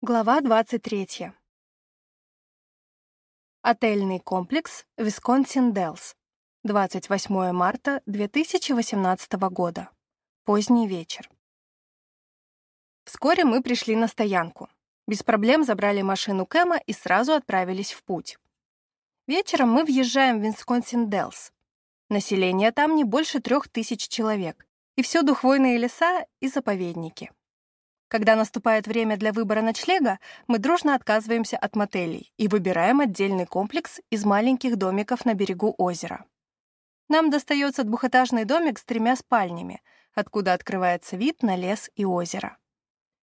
Глава 23. Отельный комплекс Висконсин Делls. 28 марта 2018 года. Поздний вечер. Вскоре мы пришли на стоянку. Без проблем забрали машину Кэма и сразу отправились в путь. Вечером мы въезжаем в Висконсин Делls. Население там не больше трех тысяч человек. И всюду хвойные леса и заповедники. Когда наступает время для выбора ночлега, мы дружно отказываемся от мотелей и выбираем отдельный комплекс из маленьких домиков на берегу озера. Нам достается двухэтажный домик с тремя спальнями, откуда открывается вид на лес и озеро.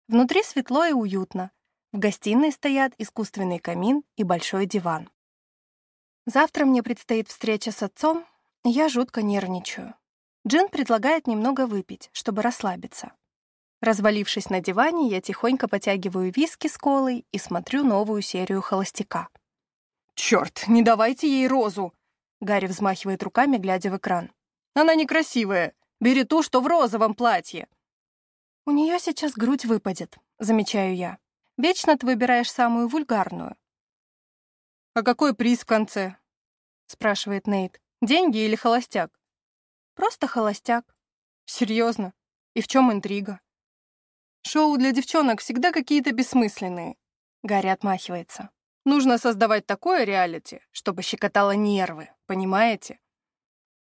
Внутри светло и уютно. В гостиной стоят искусственный камин и большой диван. Завтра мне предстоит встреча с отцом, и я жутко нервничаю. Джин предлагает немного выпить, чтобы расслабиться. Развалившись на диване, я тихонько потягиваю виски с колой и смотрю новую серию «Холостяка». «Чёрт, не давайте ей розу!» Гарри взмахивает руками, глядя в экран. «Она некрасивая. Бери ту, что в розовом платье». «У нее сейчас грудь выпадет», — замечаю я. «Вечно ты выбираешь самую вульгарную». «А какой приз в конце?» — спрашивает Нейт. «Деньги или холостяк?» «Просто холостяк». «Серьезно? И в чем интрига?» Шоу для девчонок всегда какие-то бессмысленные. Гарри отмахивается. Нужно создавать такое реалити, чтобы щекотало нервы, понимаете?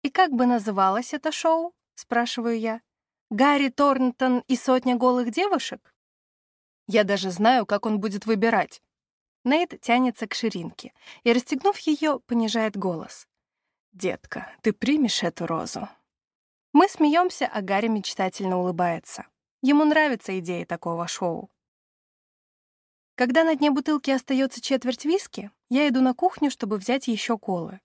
И как бы называлось это шоу? Спрашиваю я. Гарри Торнтон и сотня голых девушек? Я даже знаю, как он будет выбирать. Нейт тянется к ширинке и, расстегнув ее, понижает голос. «Детка, ты примешь эту розу?» Мы смеемся, а Гарри мечтательно улыбается. Ему нравится идея такого шоу. Когда на дне бутылки остается четверть виски, я иду на кухню, чтобы взять еще колы.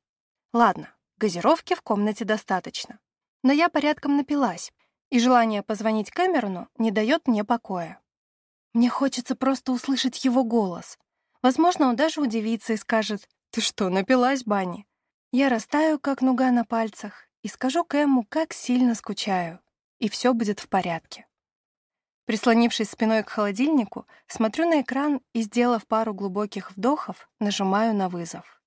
Ладно, газировки в комнате достаточно. Но я порядком напилась, и желание позвонить Кэмерону не дает мне покоя. Мне хочется просто услышать его голос. Возможно, он даже удивится и скажет «Ты что, напилась, Банни?» Я растаю, как нуга на пальцах, и скажу Кэму, как сильно скучаю, и все будет в порядке. Прислонившись спиной к холодильнику, смотрю на экран и, сделав пару глубоких вдохов, нажимаю на вызов.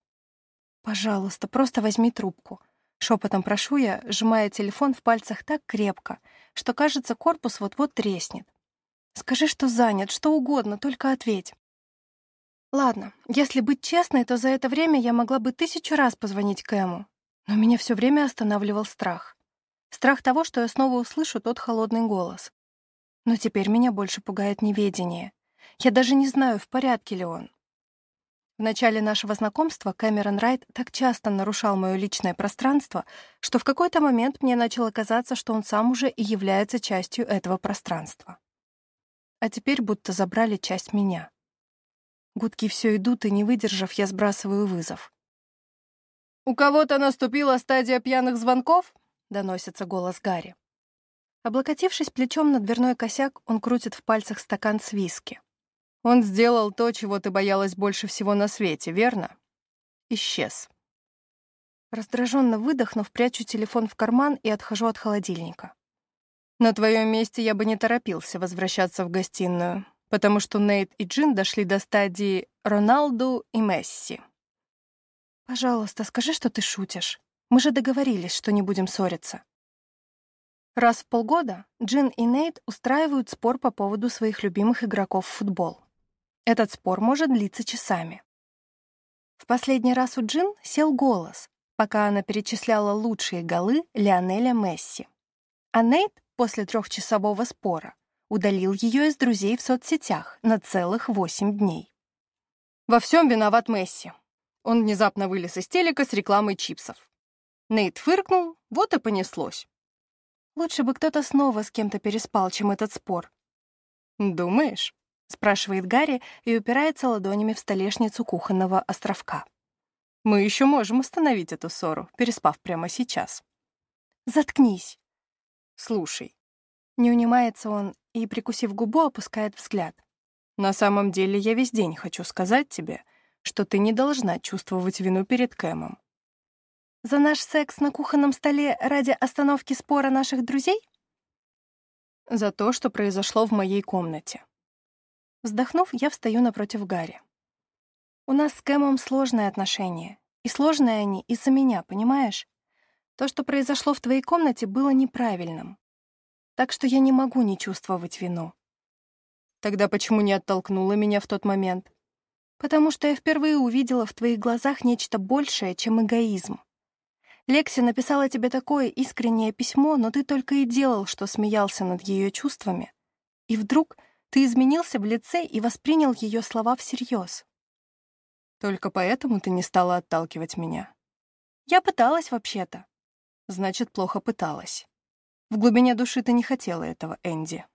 «Пожалуйста, просто возьми трубку». Шепотом прошу я, сжимая телефон в пальцах так крепко, что, кажется, корпус вот-вот треснет. «Скажи, что занят, что угодно, только ответь». Ладно, если быть честной, то за это время я могла бы тысячу раз позвонить Кэму, но меня все время останавливал страх. Страх того, что я снова услышу тот холодный голос. Но теперь меня больше пугает неведение. Я даже не знаю, в порядке ли он. В начале нашего знакомства Кэмерон Райт так часто нарушал мое личное пространство, что в какой-то момент мне начало казаться, что он сам уже и является частью этого пространства. А теперь будто забрали часть меня. Гудки все идут, и, не выдержав, я сбрасываю вызов. «У кого-то наступила стадия пьяных звонков?» — доносится голос Гарри. Облокотившись плечом на дверной косяк, он крутит в пальцах стакан с виски. «Он сделал то, чего ты боялась больше всего на свете, верно?» Исчез. Раздраженно выдохнув, прячу телефон в карман и отхожу от холодильника. На твоем месте я бы не торопился возвращаться в гостиную, потому что Нейт и Джин дошли до стадии Роналду и Месси. «Пожалуйста, скажи, что ты шутишь. Мы же договорились, что не будем ссориться». Раз в полгода Джин и Нейт устраивают спор по поводу своих любимых игроков в футбол. Этот спор может длиться часами. В последний раз у Джин сел голос, пока она перечисляла лучшие голы Лионеля Месси. А Нейт после трехчасового спора удалил ее из друзей в соцсетях на целых восемь дней. Во всем виноват Месси. Он внезапно вылез из телека с рекламой чипсов. Нейт фыркнул, вот и понеслось. Лучше бы кто-то снова с кем-то переспал, чем этот спор. «Думаешь?» — спрашивает Гарри и упирается ладонями в столешницу кухонного островка. «Мы еще можем остановить эту ссору, переспав прямо сейчас». «Заткнись!» «Слушай». Не унимается он и, прикусив губу, опускает взгляд. «На самом деле я весь день хочу сказать тебе, что ты не должна чувствовать вину перед Кэмом. За наш секс на кухонном столе ради остановки спора наших друзей? За то, что произошло в моей комнате. Вздохнув, я встаю напротив Гарри. У нас с Кэмом сложные отношения. И сложные они из-за меня, понимаешь? То, что произошло в твоей комнате, было неправильным. Так что я не могу не чувствовать вину. Тогда почему не оттолкнула меня в тот момент? Потому что я впервые увидела в твоих глазах нечто большее, чем эгоизм. Лекси написала тебе такое искреннее письмо, но ты только и делал, что смеялся над ее чувствами. И вдруг ты изменился в лице и воспринял ее слова всерьез. Только поэтому ты не стала отталкивать меня. Я пыталась вообще-то. Значит, плохо пыталась. В глубине души ты не хотела этого, Энди.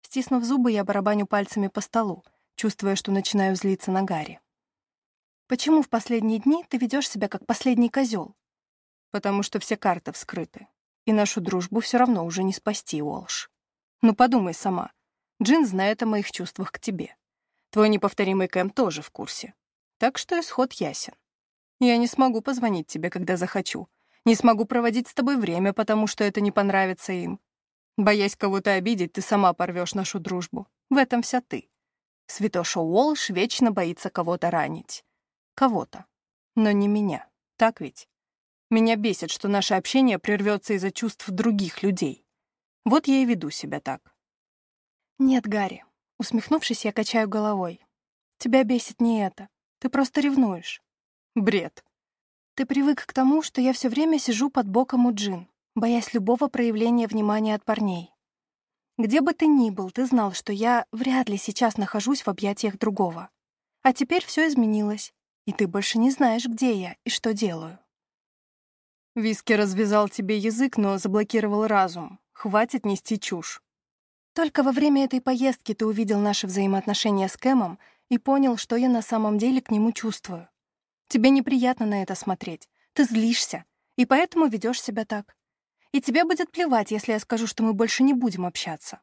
Стиснув зубы, я барабаню пальцами по столу, чувствуя, что начинаю злиться на Гарри. Почему в последние дни ты ведешь себя как последний козел? Потому что все карты вскрыты. И нашу дружбу все равно уже не спасти, Уолш. Ну подумай сама. Джин знает о моих чувствах к тебе. Твой неповторимый Кэм тоже в курсе. Так что исход ясен. Я не смогу позвонить тебе, когда захочу. Не смогу проводить с тобой время, потому что это не понравится им. Боясь кого-то обидеть, ты сама порвешь нашу дружбу. В этом вся ты. Святоша Уолш вечно боится кого-то ранить. Кого-то. Но не меня. Так ведь? Меня бесит, что наше общение прервется из-за чувств других людей. Вот я и веду себя так. Нет, Гарри. Усмехнувшись, я качаю головой. Тебя бесит не это. Ты просто ревнуешь. Бред. Ты привык к тому, что я все время сижу под боком у Джин, боясь любого проявления внимания от парней. Где бы ты ни был, ты знал, что я вряд ли сейчас нахожусь в объятиях другого. А теперь все изменилось, и ты больше не знаешь, где я и что делаю. Виски развязал тебе язык, но заблокировал разум. Хватит нести чушь. Только во время этой поездки ты увидел наши взаимоотношения с Кэмом и понял, что я на самом деле к нему чувствую. Тебе неприятно на это смотреть. Ты злишься, и поэтому ведешь себя так. И тебе будет плевать, если я скажу, что мы больше не будем общаться.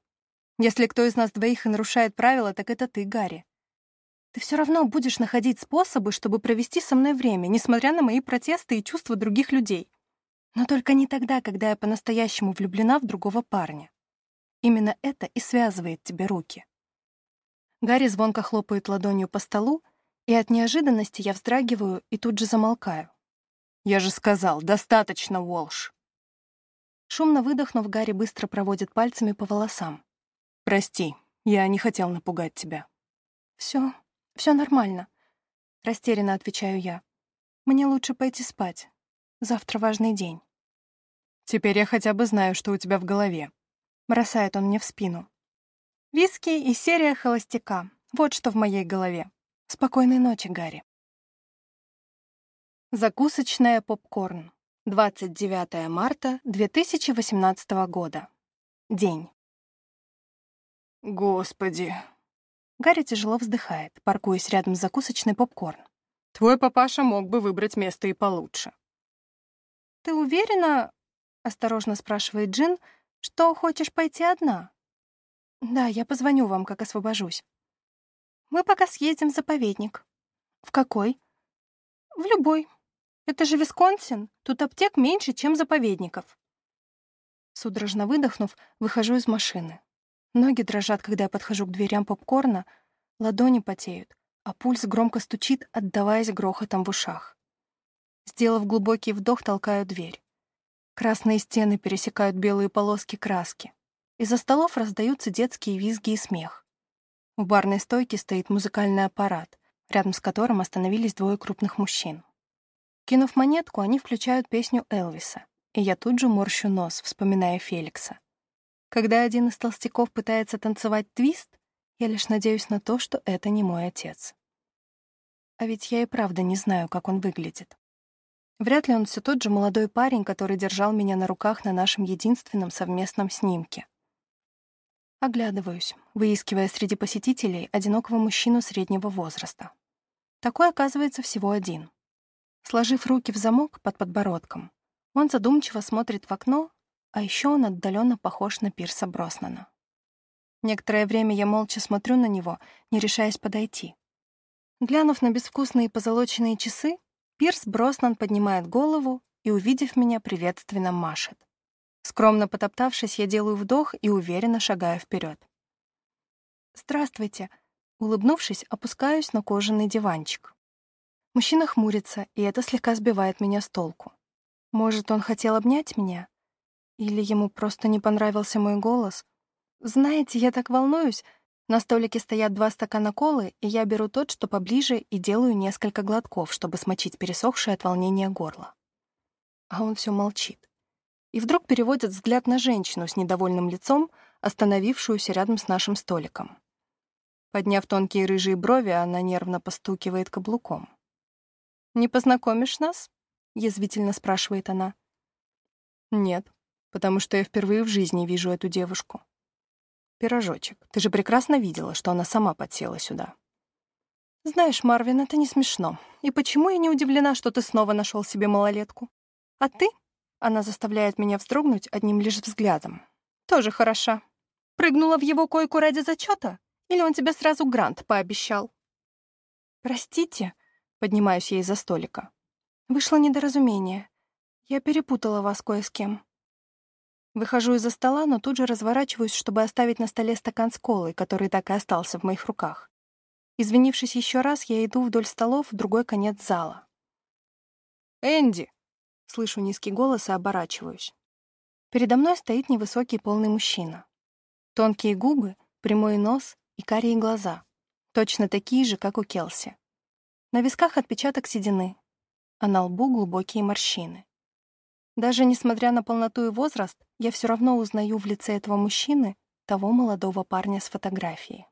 Если кто из нас двоих и нарушает правила, так это ты, Гарри. Ты все равно будешь находить способы, чтобы провести со мной время, несмотря на мои протесты и чувства других людей. Но только не тогда, когда я по-настоящему влюблена в другого парня. Именно это и связывает тебе руки. Гарри звонко хлопает ладонью по столу, и от неожиданности я вздрагиваю и тут же замолкаю. «Я же сказал, достаточно, Уолш!» Шумно выдохнув, Гарри быстро проводит пальцами по волосам. «Прости, я не хотел напугать тебя». «Все, все нормально», — растерянно отвечаю я. «Мне лучше пойти спать. Завтра важный день». «Теперь я хотя бы знаю, что у тебя в голове», — бросает он мне в спину. Виски и серия холостяка. Вот что в моей голове. Спокойной ночи, Гарри. Закусочная попкорн. 29 марта 2018 года. День. Господи. Гарри тяжело вздыхает, паркуясь рядом с закусочной попкорн. Твой папаша мог бы выбрать место и получше. Ты уверена, осторожно спрашивает Джин, что хочешь пойти одна? Да, я позвоню вам, как освобожусь. Мы пока съездим в заповедник. В какой? В любой. Это же Висконсин. Тут аптек меньше, чем заповедников. Судорожно выдохнув, выхожу из машины. Ноги дрожат, когда я подхожу к дверям попкорна, ладони потеют, а пульс громко стучит, отдаваясь грохотом в ушах. Сделав глубокий вдох, толкаю дверь. Красные стены пересекают белые полоски краски. Из-за столов раздаются детские визги и смех. У барной стойки стоит музыкальный аппарат, рядом с которым остановились двое крупных мужчин. Кинув монетку, они включают песню Элвиса, и я тут же морщу нос, вспоминая Феликса. Когда один из толстяков пытается танцевать твист, я лишь надеюсь на то, что это не мой отец. А ведь я и правда не знаю, как он выглядит. Вряд ли он все тот же молодой парень, который держал меня на руках на нашем единственном совместном снимке. Оглядываюсь, выискивая среди посетителей одинокого мужчину среднего возраста. Такой оказывается всего один. Сложив руки в замок под подбородком, он задумчиво смотрит в окно, а еще он отдаленно похож на Пирса Броснана. Некоторое время я молча смотрю на него, не решаясь подойти. Глянув на безвкусные позолоченные часы, Пирс Броснан поднимает голову и, увидев меня, приветственно машет. Скромно потоптавшись, я делаю вдох и уверенно шагаю вперед. «Здравствуйте». Улыбнувшись, опускаюсь на кожаный диванчик. Мужчина хмурится, и это слегка сбивает меня с толку. Может, он хотел обнять меня? Или ему просто не понравился мой голос? Знаете, я так волнуюсь. На столике стоят два стакана колы, и я беру тот, что поближе, и делаю несколько глотков, чтобы смочить пересохшее от волнения горло. А он все молчит. И вдруг переводит взгляд на женщину с недовольным лицом, остановившуюся рядом с нашим столиком. Подняв тонкие рыжие брови, она нервно постукивает каблуком. «Не познакомишь нас?» — язвительно спрашивает она. «Нет, потому что я впервые в жизни вижу эту девушку. Пирожочек, ты же прекрасно видела, что она сама подсела сюда». «Знаешь, Марвин, это не смешно. И почему я не удивлена, что ты снова нашел себе малолетку? А ты?» Она заставляет меня вздрогнуть одним лишь взглядом. «Тоже хороша. Прыгнула в его койку ради зачета? Или он тебе сразу грант пообещал?» «Простите», — поднимаюсь я из-за столика. Вышло недоразумение. Я перепутала вас кое с кем. Выхожу из-за стола, но тут же разворачиваюсь, чтобы оставить на столе стакан с колой, который так и остался в моих руках. Извинившись еще раз, я иду вдоль столов в другой конец зала. «Энди!» — слышу низкий голос и оборачиваюсь. Передо мной стоит невысокий полный мужчина. Тонкие губы, прямой нос и карие глаза. Точно такие же, как у Келси. На висках отпечаток седины, а на лбу глубокие морщины. Даже несмотря на полноту и возраст, я все равно узнаю в лице этого мужчины того молодого парня с фотографии.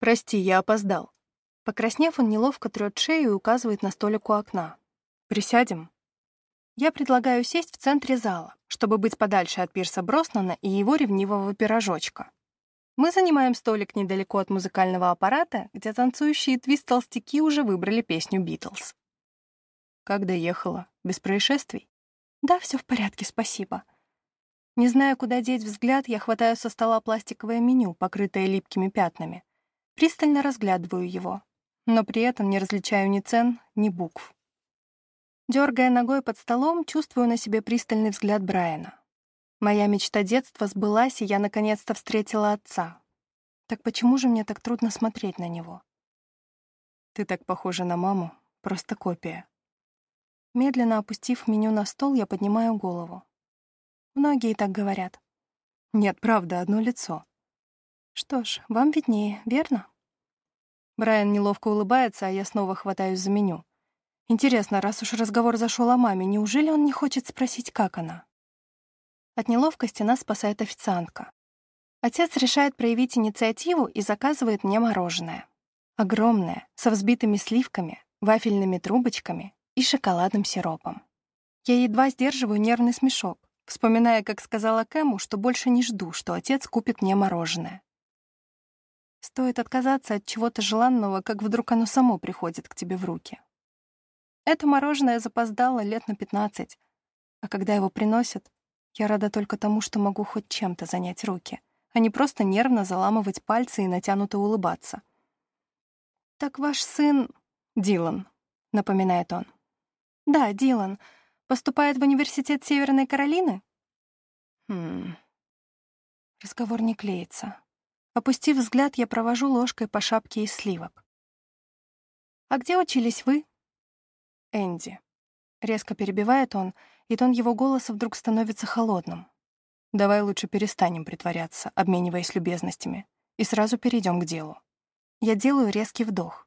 «Прости, я опоздал». Покраснев, он неловко трёт шею и указывает на столик у окна. «Присядем?» Я предлагаю сесть в центре зала, чтобы быть подальше от Пирса Броснана и его ревнивого пирожочка. Мы занимаем столик недалеко от музыкального аппарата, где танцующие твист-толстяки уже выбрали песню «Битлз». Как доехала? Без происшествий? Да, все в порядке, спасибо. Не зная, куда деть взгляд, я хватаю со стола пластиковое меню, покрытое липкими пятнами. Пристально разглядываю его, но при этом не различаю ни цен, ни букв. Дергая ногой под столом, чувствую на себе пристальный взгляд Брайана. Моя мечта детства сбылась, и я наконец-то встретила отца. Так почему же мне так трудно смотреть на него? Ты так похожа на маму, просто копия. Медленно опустив меню на стол, я поднимаю голову. Многие так говорят. Нет, правда, одно лицо. Что ж, вам виднее, верно? Брайан неловко улыбается, а я снова хватаюсь за меню. Интересно, раз уж разговор зашел о маме, неужели он не хочет спросить, как она? От неловкости нас спасает официантка. Отец решает проявить инициативу и заказывает мне мороженое. Огромное, со взбитыми сливками, вафельными трубочками и шоколадным сиропом. Я едва сдерживаю нервный смешок, вспоминая, как сказала Кэму, что больше не жду, что отец купит мне мороженое. Стоит отказаться от чего-то желанного, как вдруг оно само приходит к тебе в руки. Это мороженое запоздало лет на пятнадцать, а когда его приносят, я рада только тому, что могу хоть чем-то занять руки, а не просто нервно заламывать пальцы и натянуто улыбаться. «Так ваш сын...» «Дилан», — напоминает он. «Да, Дилан. Поступает в университет Северной Каролины?» «Хм...» Разговор не клеится. Опустив взгляд, я провожу ложкой по шапке из сливок. «А где учились вы?» «Энди». Резко перебивает он, и тон его голоса вдруг становится холодным. «Давай лучше перестанем притворяться, обмениваясь любезностями, и сразу перейдем к делу». Я делаю резкий вдох.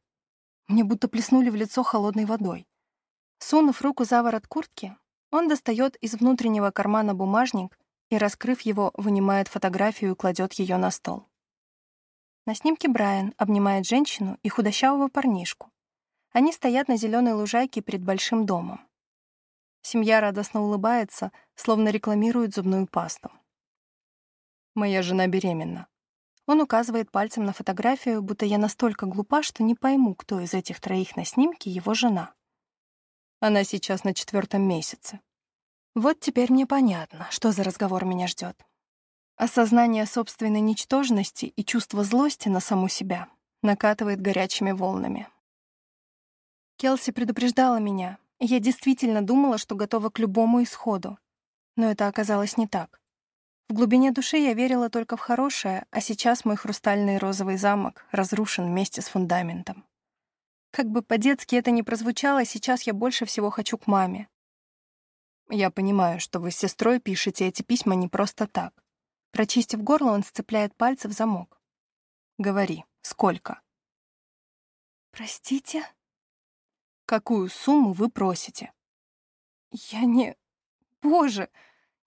Мне будто плеснули в лицо холодной водой. Сунув руку за ворот куртки, он достает из внутреннего кармана бумажник и, раскрыв его, вынимает фотографию и кладет ее на стол. На снимке Брайан обнимает женщину и худощавого парнишку. Они стоят на зеленой лужайке перед большим домом. Семья радостно улыбается, словно рекламирует зубную пасту. «Моя жена беременна». Он указывает пальцем на фотографию, будто я настолько глупа, что не пойму, кто из этих троих на снимке его жена. Она сейчас на четвертом месяце. Вот теперь мне понятно, что за разговор меня ждет. Осознание собственной ничтожности и чувство злости на саму себя накатывает горячими волнами. Келси предупреждала меня, и я действительно думала, что готова к любому исходу. Но это оказалось не так. В глубине души я верила только в хорошее, а сейчас мой хрустальный розовый замок разрушен вместе с фундаментом. Как бы по-детски это ни прозвучало, сейчас я больше всего хочу к маме. Я понимаю, что вы с сестрой пишете эти письма не просто так. Прочистив горло, он сцепляет пальцы в замок. Говори, сколько? Простите? Какую сумму вы просите? Я не... Боже!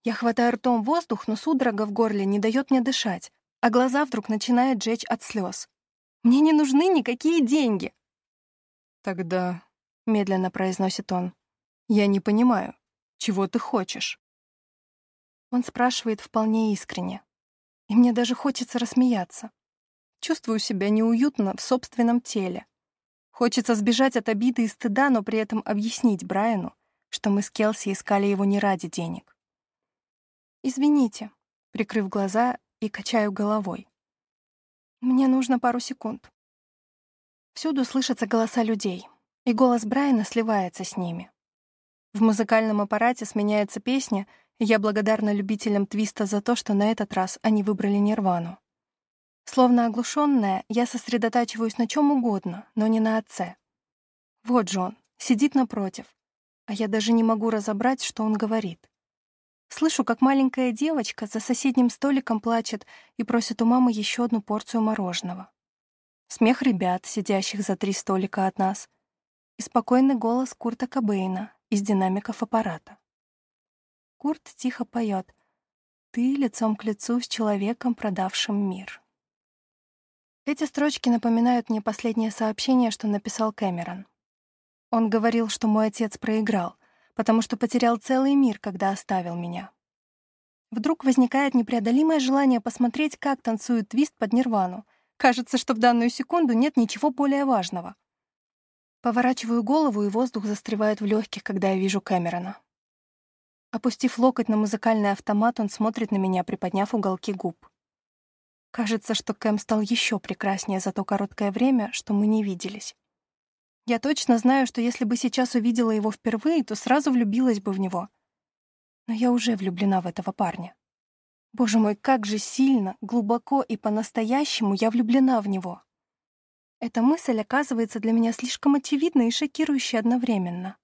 Я хватаю ртом воздух, но судорога в горле не дает мне дышать, а глаза вдруг начинают жечь от слез. Мне не нужны никакие деньги. Тогда, медленно произносит он, я не понимаю, чего ты хочешь. Он спрашивает вполне искренне, и мне даже хочется рассмеяться. Чувствую себя неуютно в собственном теле. Хочется сбежать от обиды и стыда, но при этом объяснить Брайану, что мы с Келси искали его не ради денег. «Извините», — прикрыв глаза и качаю головой. «Мне нужно пару секунд». Всюду слышатся голоса людей, и голос Брайана сливается с ними. В музыкальном аппарате сменяется песня, и я благодарна любителям твиста за то, что на этот раз они выбрали Нирвану. Словно оглушенная, я сосредотачиваюсь на чем угодно, но не на отце. Вот же он, сидит напротив, а я даже не могу разобрать, что он говорит. Слышу, как маленькая девочка за соседним столиком плачет и просит у мамы еще одну порцию мороженого. Смех ребят, сидящих за три столика от нас, и спокойный голос Курта Кобейна из динамиков аппарата. Курт тихо поет «Ты лицом к лицу с человеком, продавшим мир». Эти строчки напоминают мне последнее сообщение, что написал Кэмерон. Он говорил, что мой отец проиграл, потому что потерял целый мир, когда оставил меня. Вдруг возникает непреодолимое желание посмотреть, как танцует твист под нирвану. Кажется, что в данную секунду нет ничего более важного. Поворачиваю голову, и воздух застревает в легких, когда я вижу Кэмерона. Опустив локоть на музыкальный автомат, он смотрит на меня, приподняв уголки губ. Кажется, что Кэм стал еще прекраснее за то короткое время, что мы не виделись. Я точно знаю, что если бы сейчас увидела его впервые, то сразу влюбилась бы в него. Но я уже влюблена в этого парня. Боже мой, как же сильно, глубоко и по-настоящему я влюблена в него. Эта мысль оказывается для меня слишком очевидной и шокирующей одновременно.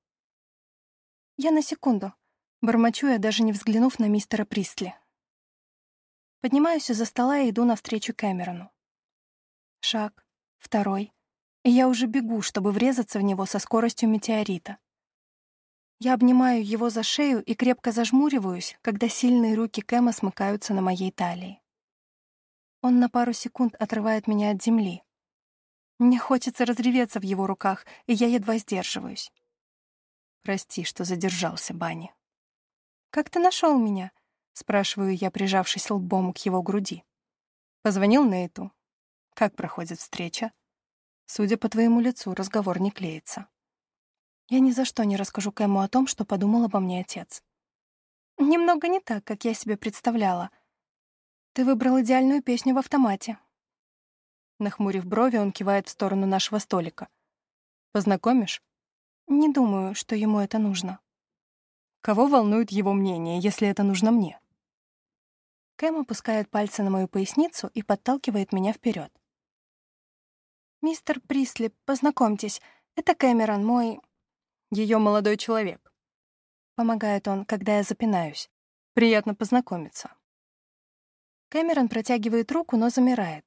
Я на секунду. Бормочу я, даже не взглянув на мистера Пристли. Поднимаюсь из-за стола и иду навстречу Кэмерону. Шаг, второй, и я уже бегу, чтобы врезаться в него со скоростью метеорита. Я обнимаю его за шею и крепко зажмуриваюсь, когда сильные руки Кэма смыкаются на моей талии. Он на пару секунд отрывает меня от земли. Мне хочется разреветься в его руках, и я едва сдерживаюсь. Прости, что задержался, Банни. «Как ты нашел меня?» — спрашиваю я, прижавшись лбом к его груди. Позвонил Нейту. Как проходит встреча? Судя по твоему лицу, разговор не клеится. Я ни за что не расскажу Кэму о том, что подумал обо мне отец. Немного не так, как я себе представляла. Ты выбрал идеальную песню в автомате. Нахмурив брови, он кивает в сторону нашего столика. Познакомишь? Не думаю, что ему это нужно. Кого волнует его мнение, если это нужно мне? Кэм опускает пальцы на мою поясницу и подталкивает меня вперед. «Мистер Присли, познакомьтесь, это Кэмерон, мой...» Ее молодой человек. Помогает он, когда я запинаюсь. Приятно познакомиться. Кэмерон протягивает руку, но замирает.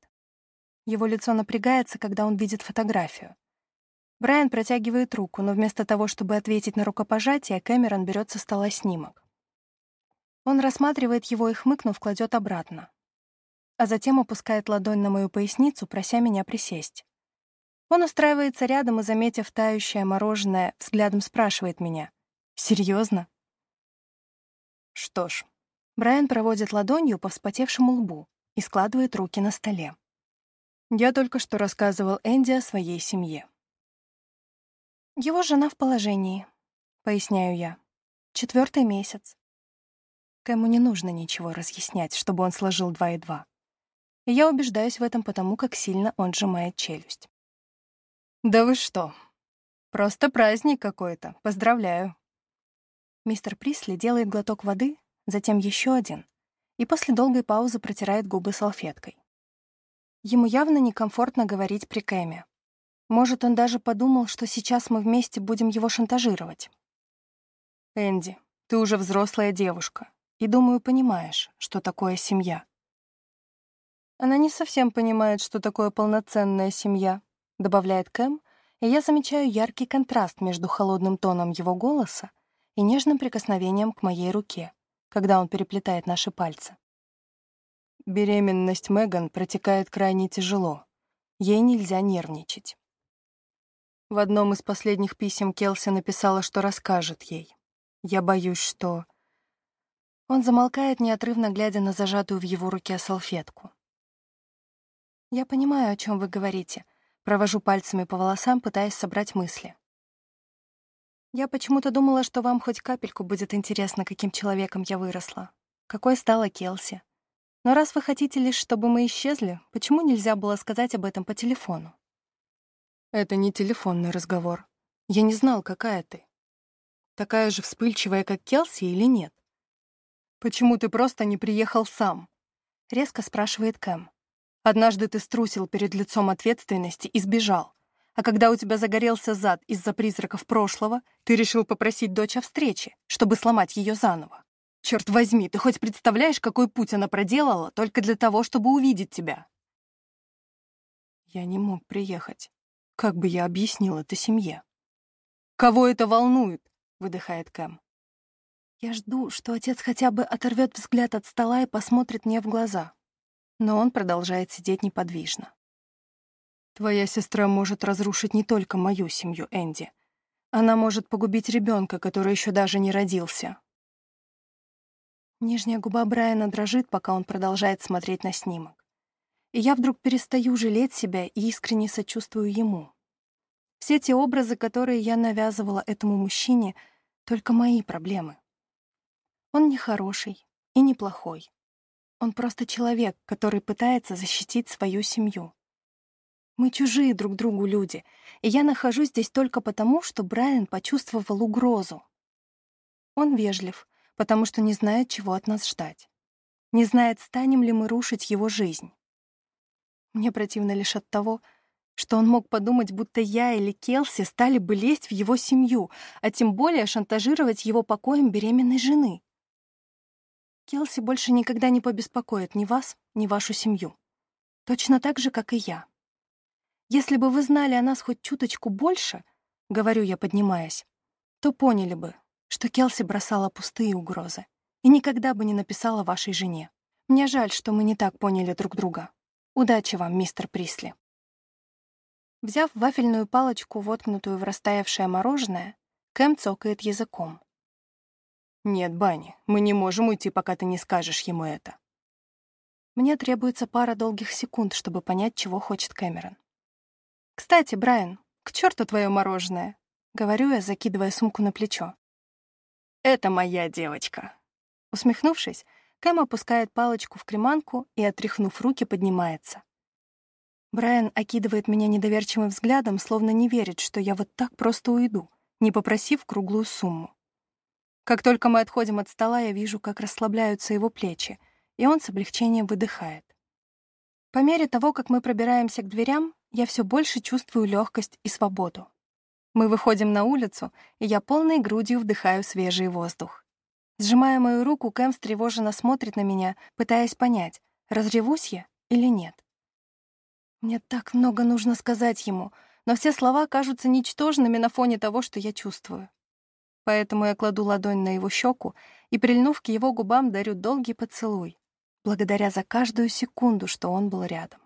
Его лицо напрягается, когда он видит фотографию. Брайан протягивает руку, но вместо того, чтобы ответить на рукопожатие, Кэмерон берет со стола снимок. Он рассматривает его и, хмыкнув, кладет обратно. А затем опускает ладонь на мою поясницу, прося меня присесть. Он устраивается рядом и, заметив тающее мороженое, взглядом спрашивает меня. «Серьезно?» Что ж, Брайан проводит ладонью по вспотевшему лбу и складывает руки на столе. Я только что рассказывал Энди о своей семье. Его жена в положении, поясняю я. Четвертый месяц. Кэму не нужно ничего разъяснять, чтобы он сложил два и два. И я убеждаюсь в этом потому, как сильно он сжимает челюсть. «Да вы что? Просто праздник какой-то. Поздравляю». Мистер Присли делает глоток воды, затем еще один, и после долгой паузы протирает губы салфеткой. Ему явно некомфортно говорить при Кэме. Может, он даже подумал, что сейчас мы вместе будем его шантажировать. «Энди, ты уже взрослая девушка, и, думаю, понимаешь, что такое семья». Она не совсем понимает, что такое полноценная семья, добавляет Кэм, и я замечаю яркий контраст между холодным тоном его голоса и нежным прикосновением к моей руке, когда он переплетает наши пальцы. Беременность Меган протекает крайне тяжело. Ей нельзя нервничать. В одном из последних писем Келси написала, что расскажет ей. Я боюсь, что... Он замолкает, неотрывно глядя на зажатую в его руке салфетку. «Я понимаю, о чем вы говорите», Провожу пальцами по волосам, пытаясь собрать мысли. Я почему-то думала, что вам хоть капельку будет интересно, каким человеком я выросла. Какой стала Келси. Но раз вы хотите лишь, чтобы мы исчезли, почему нельзя было сказать об этом по телефону? Это не телефонный разговор. Я не знал, какая ты. Такая же вспыльчивая, как Келси, или нет? Почему ты просто не приехал сам? Резко спрашивает Кэм. Однажды ты струсил перед лицом ответственности и сбежал. А когда у тебя загорелся зад из-за призраков прошлого, ты решил попросить дочь о встрече, чтобы сломать ее заново. Черт возьми, ты хоть представляешь, какой путь она проделала только для того, чтобы увидеть тебя? Я не мог приехать. Как бы я объяснил это семье? «Кого это волнует?» — выдыхает Кэм. Я жду, что отец хотя бы оторвет взгляд от стола и посмотрит мне в глаза но он продолжает сидеть неподвижно. «Твоя сестра может разрушить не только мою семью, Энди. Она может погубить ребенка, который еще даже не родился». Нижняя губа Брайана дрожит, пока он продолжает смотреть на снимок. И я вдруг перестаю жалеть себя и искренне сочувствую ему. Все те образы, которые я навязывала этому мужчине, только мои проблемы. Он не хороший и не плохой. Он просто человек, который пытается защитить свою семью. Мы чужие друг другу люди, и я нахожусь здесь только потому, что Брайан почувствовал угрозу. Он вежлив, потому что не знает, чего от нас ждать. Не знает, станем ли мы рушить его жизнь. Мне противно лишь от того, что он мог подумать, будто я или Келси стали бы лезть в его семью, а тем более шантажировать его покоем беременной жены. Келси больше никогда не побеспокоит ни вас, ни вашу семью. Точно так же, как и я. Если бы вы знали о нас хоть чуточку больше, — говорю я, поднимаясь, — то поняли бы, что Келси бросала пустые угрозы и никогда бы не написала вашей жене. Мне жаль, что мы не так поняли друг друга. Удачи вам, мистер Присли. Взяв вафельную палочку, воткнутую в растаявшее мороженое, Кэм цокает языком. «Нет, Банни, мы не можем уйти, пока ты не скажешь ему это». Мне требуется пара долгих секунд, чтобы понять, чего хочет Кэмерон. «Кстати, Брайан, к черту твое мороженое!» — говорю я, закидывая сумку на плечо. «Это моя девочка!» Усмехнувшись, Кэм опускает палочку в креманку и, отряхнув руки, поднимается. Брайан окидывает меня недоверчивым взглядом, словно не верит, что я вот так просто уйду, не попросив круглую сумму. Как только мы отходим от стола, я вижу, как расслабляются его плечи, и он с облегчением выдыхает. По мере того, как мы пробираемся к дверям, я все больше чувствую легкость и свободу. Мы выходим на улицу, и я полной грудью вдыхаю свежий воздух. Сжимая мою руку, Кэм встревоженно смотрит на меня, пытаясь понять, разревусь я или нет. Мне так много нужно сказать ему, но все слова кажутся ничтожными на фоне того, что я чувствую. Поэтому я кладу ладонь на его щеку и, прильнув к его губам, дарю долгий поцелуй, благодаря за каждую секунду, что он был рядом.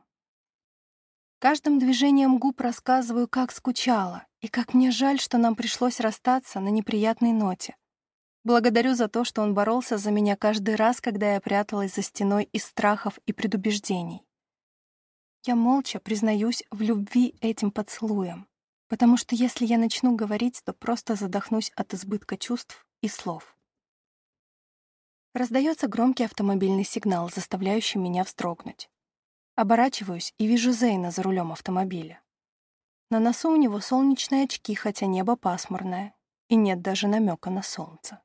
Каждым движением губ рассказываю, как скучала, и как мне жаль, что нам пришлось расстаться на неприятной ноте. Благодарю за то, что он боролся за меня каждый раз, когда я пряталась за стеной из страхов и предубеждений. Я молча признаюсь в любви этим поцелуем потому что если я начну говорить, то просто задохнусь от избытка чувств и слов. Раздается громкий автомобильный сигнал, заставляющий меня вздрогнуть. Оборачиваюсь и вижу Зейна за рулем автомобиля. На носу у него солнечные очки, хотя небо пасмурное, и нет даже намека на солнце.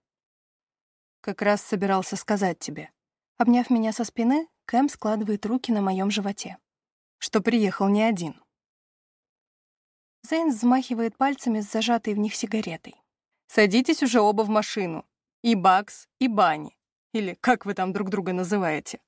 Как раз собирался сказать тебе. Обняв меня со спины, Кэм складывает руки на моем животе. Что приехал не один. Зейн взмахивает пальцами с зажатой в них сигаретой. «Садитесь уже оба в машину. И Бакс, и Бани. Или как вы там друг друга называете?»